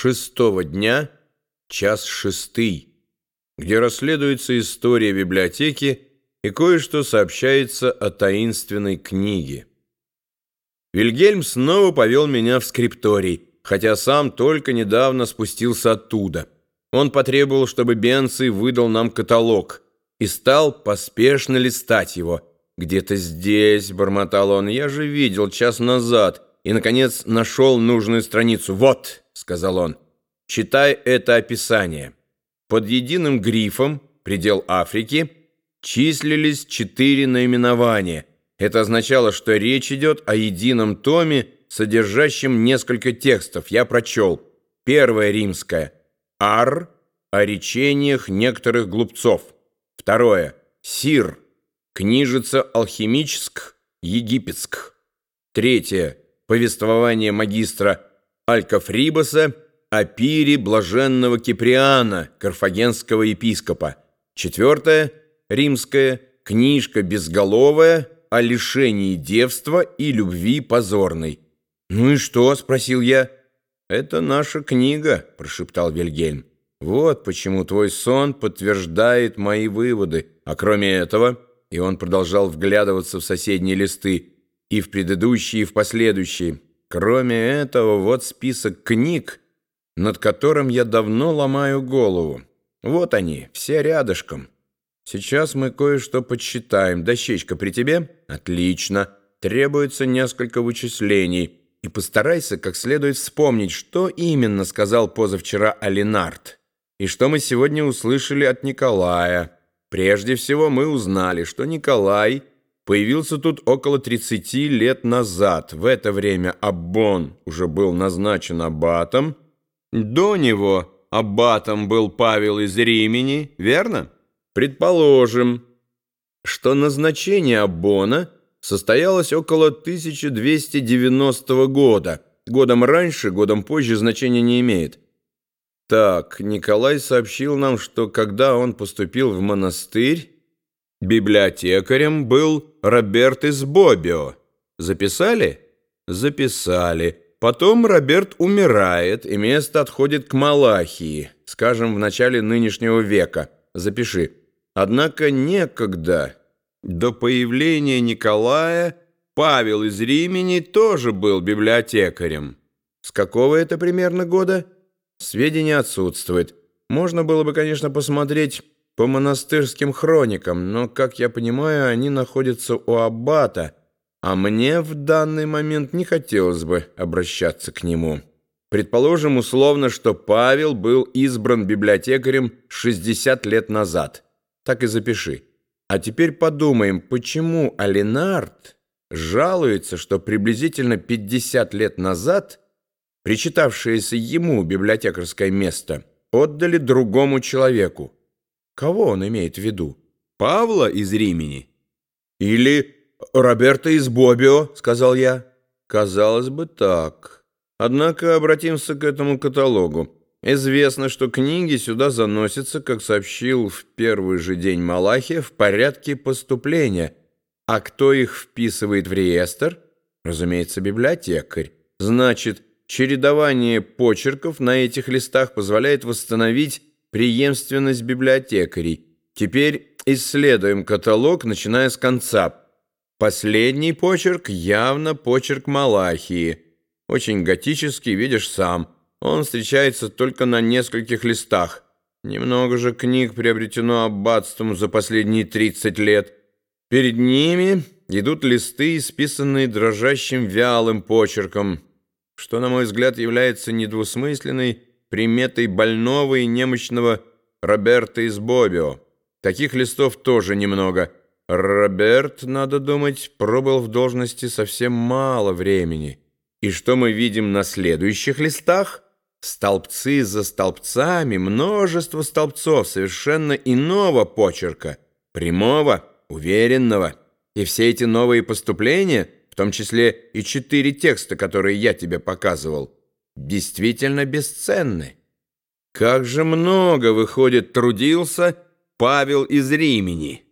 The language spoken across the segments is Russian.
шестого дня, час шестый, где расследуется история библиотеки и кое-что сообщается о таинственной книге. Вильгельм снова повел меня в скрипторий, хотя сам только недавно спустился оттуда. Он потребовал, чтобы Бенций выдал нам каталог и стал поспешно листать его. «Где-то здесь», — бормотал он, — «я же видел час назад» и, наконец, нашел нужную страницу. «Вот», — сказал он, — «читай это описание». Под единым грифом «Предел Африки» числились четыре наименования. Это означало, что речь идет о едином томе, содержащем несколько текстов. Я прочел. Первое римское «Ар» о речениях некоторых глупцов. Второе «Сир» книжица алхимическ египетск. Третье повествование магистра Алькафрибоса о пире блаженного Киприана, карфагенского епископа. Четвертое, римская, книжка безголовая о лишении девства и любви позорной. «Ну и что?» — спросил я. «Это наша книга», — прошептал Вильгельм. «Вот почему твой сон подтверждает мои выводы. А кроме этого...» И он продолжал вглядываться в соседние листы и в предыдущие, и в последующие. Кроме этого, вот список книг, над которым я давно ломаю голову. Вот они, все рядышком. Сейчас мы кое-что подсчитаем. Дощечка при тебе? Отлично. Требуется несколько вычислений. И постарайся как следует вспомнить, что именно сказал позавчера Алинард. И что мы сегодня услышали от Николая. Прежде всего мы узнали, что Николай появился тут около 30 лет назад. В это время Аббон уже был назначен аббатом. До него аббатом был Павел из Римени, верно? Предположим, что назначение Аббона состоялось около 1290 года. Годом раньше, годом позже значения не имеет. Так, Николай сообщил нам, что когда он поступил в монастырь, Библиотекарем был Роберт из Бобио. Записали? Записали. Потом Роберт умирает, и место отходит к Малахии, скажем, в начале нынешнего века. Запиши. Однако некогда, до появления Николая, Павел из Римени тоже был библиотекарем. С какого это примерно года? Сведения отсутствуют. Можно было бы, конечно, посмотреть по монастырским хроникам, но, как я понимаю, они находятся у аббата, а мне в данный момент не хотелось бы обращаться к нему. Предположим условно, что Павел был избран библиотекарем 60 лет назад. Так и запиши. А теперь подумаем, почему Алинард жалуется, что приблизительно 50 лет назад причитавшееся ему библиотекарское место отдали другому человеку. Кого он имеет в виду? Павла из Римени? Или Роберта из Бобио, сказал я. Казалось бы, так. Однако обратимся к этому каталогу. Известно, что книги сюда заносятся, как сообщил в первый же день Малахия, в порядке поступления. А кто их вписывает в реестр? Разумеется, библиотекарь. Значит, чередование почерков на этих листах позволяет восстановить преемственность библиотекарей. Теперь исследуем каталог, начиная с конца. Последний почерк явно почерк Малахии. Очень готический, видишь сам. Он встречается только на нескольких листах. Немного же книг приобретено аббатством за последние 30 лет. Перед ними идут листы, исписанные дрожащим вялым почерком, что, на мой взгляд, является недвусмысленной приметой больного и немощного Роберта из Бобио. Таких листов тоже немного. Роберт, надо думать, пробыл в должности совсем мало времени. И что мы видим на следующих листах? Столбцы за столбцами, множество столбцов совершенно иного почерка, прямого, уверенного. И все эти новые поступления, в том числе и четыре текста, которые я тебе показывал, действительно бесценны. Как же много, выходит, трудился Павел из Римени.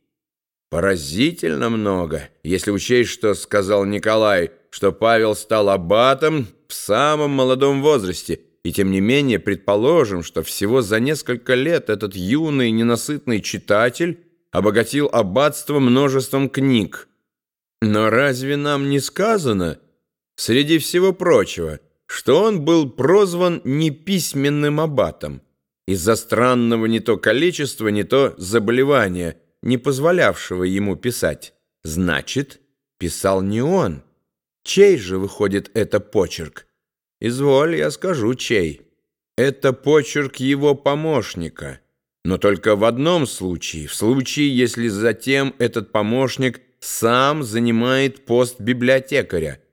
Поразительно много, если учесть, что сказал Николай, что Павел стал аббатом в самом молодом возрасте, и тем не менее предположим, что всего за несколько лет этот юный ненасытный читатель обогатил аббатство множеством книг. Но разве нам не сказано, среди всего прочего, что он был прозван неписьменным аббатом из-за странного не то количества, не то заболевания, не позволявшего ему писать? Значит, писал не он. Чей же выходит это почерк? Изволь, я скажу, чей. Это почерк его помощника. Но только в одном случае, в случае, если затем этот помощник сам занимает пост библиотекаря –